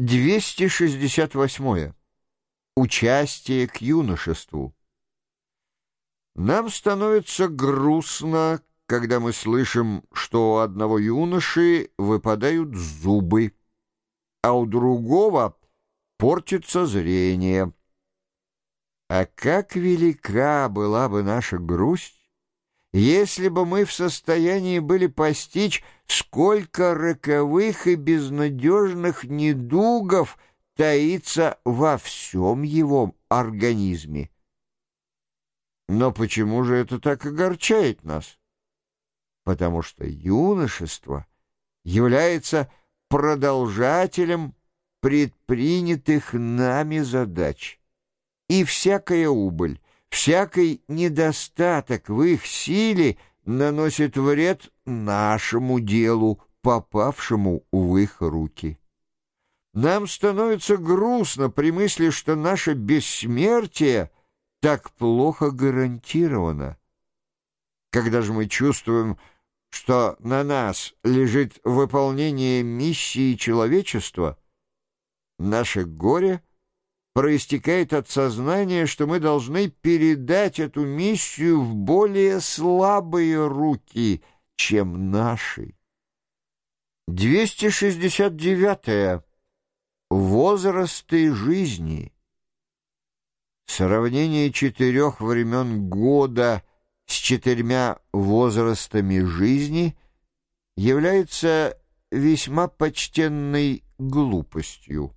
268. Участие к юношеству. Нам становится грустно, когда мы слышим, что у одного юноши выпадают зубы, а у другого портится зрение. А как велика была бы наша грусть, если бы мы в состоянии были постичь, сколько роковых и безнадежных недугов таится во всем его организме. Но почему же это так огорчает нас? Потому что юношество является продолжателем предпринятых нами задач, и всякая убыль, всякий недостаток в их силе наносит вред нашему делу, попавшему в их руки. Нам становится грустно при мысли, что наше бессмертие так плохо гарантировано. Когда же мы чувствуем, что на нас лежит выполнение миссии человечества, наше горе — проистекает от сознания, что мы должны передать эту миссию в более слабые руки, чем наши. 269. -е. Возрасты жизни. Сравнение четырех времен года с четырьмя возрастами жизни является весьма почтенной глупостью.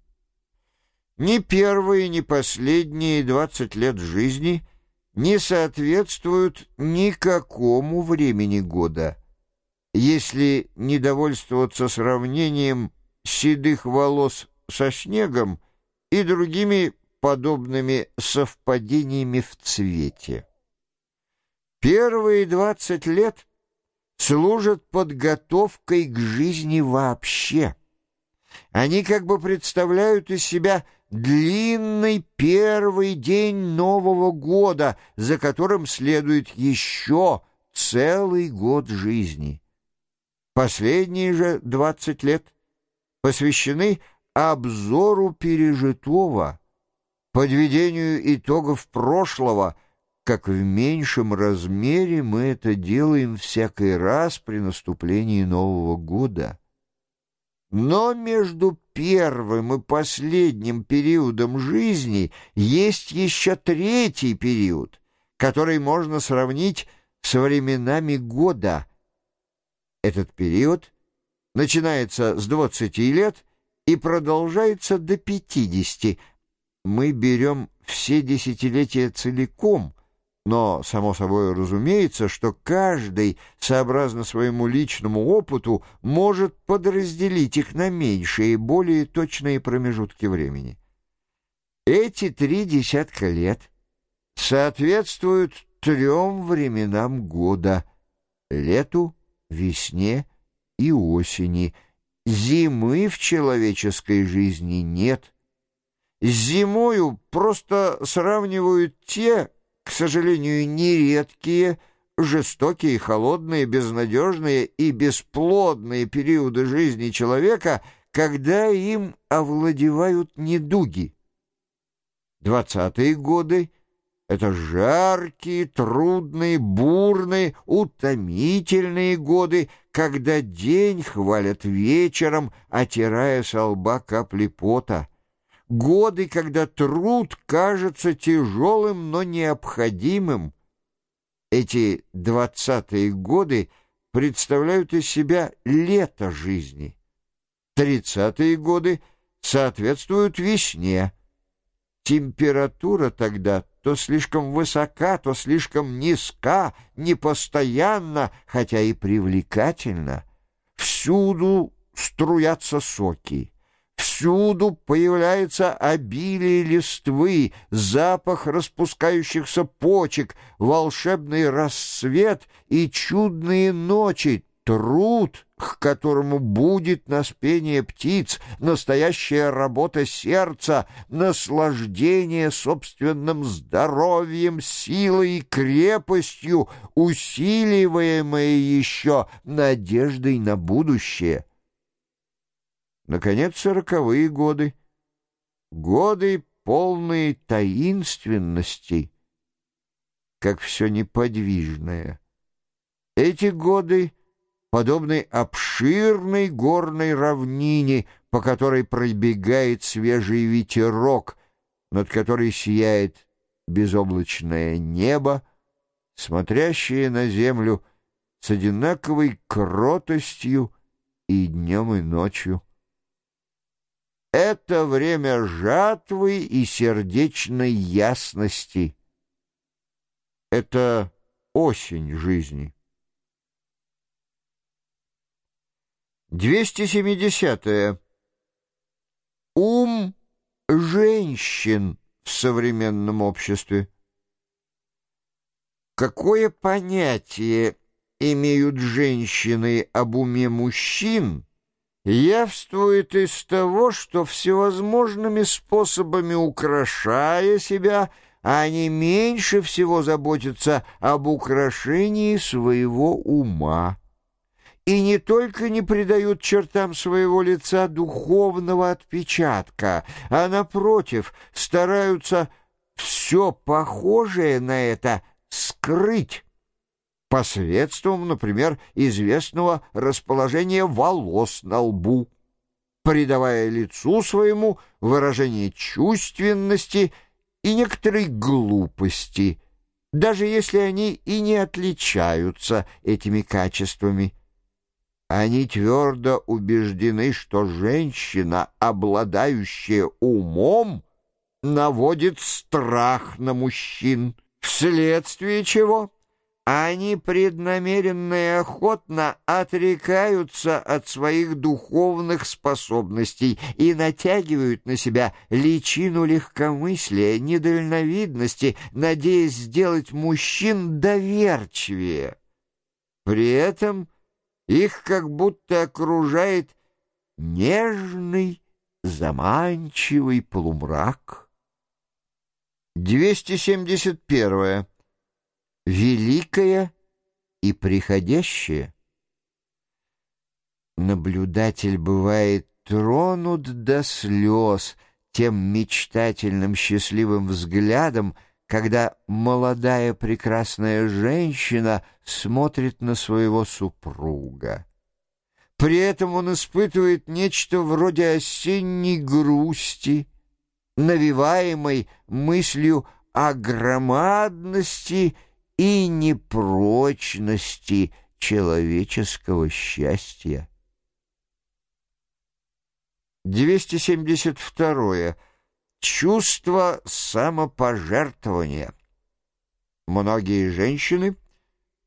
Ни первые, ни последние двадцать лет жизни не соответствуют никакому времени года. Если не довольствоваться сравнением седых волос со снегом и другими подобными совпадениями в цвете. Первые двадцать лет служат подготовкой к жизни вообще. Они как бы представляют из себя длинный первый день Нового года, за которым следует еще целый год жизни. Последние же двадцать лет посвящены обзору пережитого, подведению итогов прошлого, как в меньшем размере мы это делаем всякий раз при наступлении Нового года. Но между первым и последним периодом жизни есть еще третий период, который можно сравнить с временами года. Этот период начинается с 20 лет и продолжается до 50. Мы берем все десятилетия целиком — но, само собой разумеется, что каждый, сообразно своему личному опыту, может подразделить их на меньшие, более точные промежутки времени. Эти три десятка лет соответствуют трем временам года — лету, весне и осени. Зимы в человеческой жизни нет. С зимою просто сравнивают те, к сожалению, нередкие, жестокие, холодные, безнадежные и бесплодные периоды жизни человека, когда им овладевают недуги. Двадцатые годы — это жаркие, трудные, бурные, утомительные годы, когда день хвалят вечером, отирая со лба капли пота — годы, когда труд кажется тяжелым, но необходимым. Эти двадцатые годы представляют из себя лето жизни. Тридцатые годы соответствуют весне. Температура тогда то слишком высока, то слишком низка, непостоянна, хотя и привлекательна. Всюду струятся соки. Всюду появляется обилие листвы, запах распускающихся почек, волшебный рассвет и чудные ночи, труд, к которому будет наспение птиц, настоящая работа сердца, наслаждение собственным здоровьем, силой и крепостью, усиливаемое еще надеждой на будущее. Наконец, сороковые годы. Годы, полные таинственности, как все неподвижное. Эти годы подобны обширной горной равнине, по которой пробегает свежий ветерок, над которой сияет безоблачное небо, смотрящее на землю с одинаковой кротостью и днем, и ночью. Это время жатвы и сердечной ясности. Это осень жизни. 270. -е. Ум женщин в современном обществе. Какое понятие имеют женщины об уме мужчин, явствует из того, что всевозможными способами украшая себя, они меньше всего заботятся об украшении своего ума. И не только не придают чертам своего лица духовного отпечатка, а, напротив, стараются все похожее на это скрыть посредством, например, известного расположения волос на лбу, придавая лицу своему выражение чувственности и некоторой глупости, даже если они и не отличаются этими качествами. Они твердо убеждены, что женщина, обладающая умом, наводит страх на мужчин, вследствие чего они преднамеренно и охотно отрекаются от своих духовных способностей и натягивают на себя личину легкомыслия, недальновидности, надеясь сделать мужчин доверчивее. При этом их как будто окружает нежный, заманчивый полумрак. 271. Великое и приходящее. Наблюдатель бывает тронут до слез тем мечтательным счастливым взглядом, когда молодая прекрасная женщина смотрит на своего супруга. При этом он испытывает нечто вроде осенней грусти, навиваемой мыслью о громадности и непрочности человеческого счастья. 272. Чувство самопожертвования. Многие женщины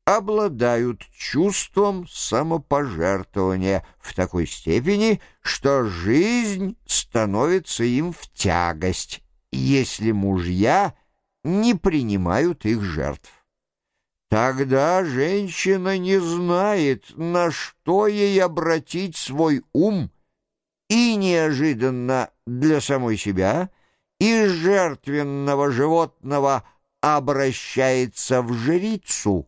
обладают чувством самопожертвования в такой степени, что жизнь становится им в тягость, если мужья не принимают их жертв. Тогда женщина не знает, на что ей обратить свой ум, и неожиданно для самой себя – из жертвенного животного обращается в жрицу,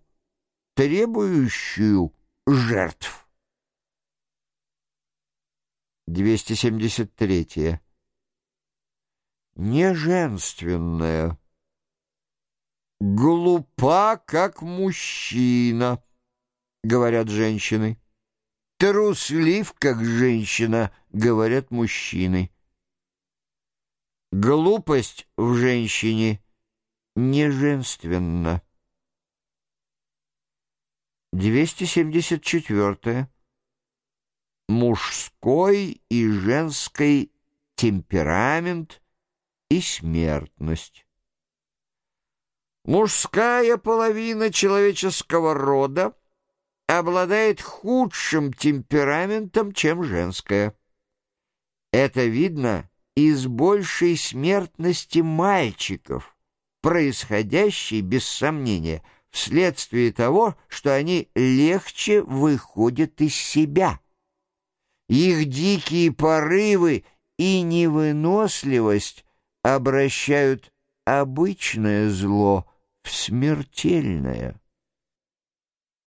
требующую жертв. 273. Неженственная. Глупа, как мужчина, говорят женщины. Труслив, как женщина, говорят мужчины. Глупость в женщине не женственна. 274. Мужской и женский темперамент и смертность. Мужская половина человеческого рода обладает худшим темпераментом, чем женская. Это видно из большей смертности мальчиков, происходящей, без сомнения, вследствие того, что они легче выходят из себя. Их дикие порывы и невыносливость обращают обычное зло смертельное.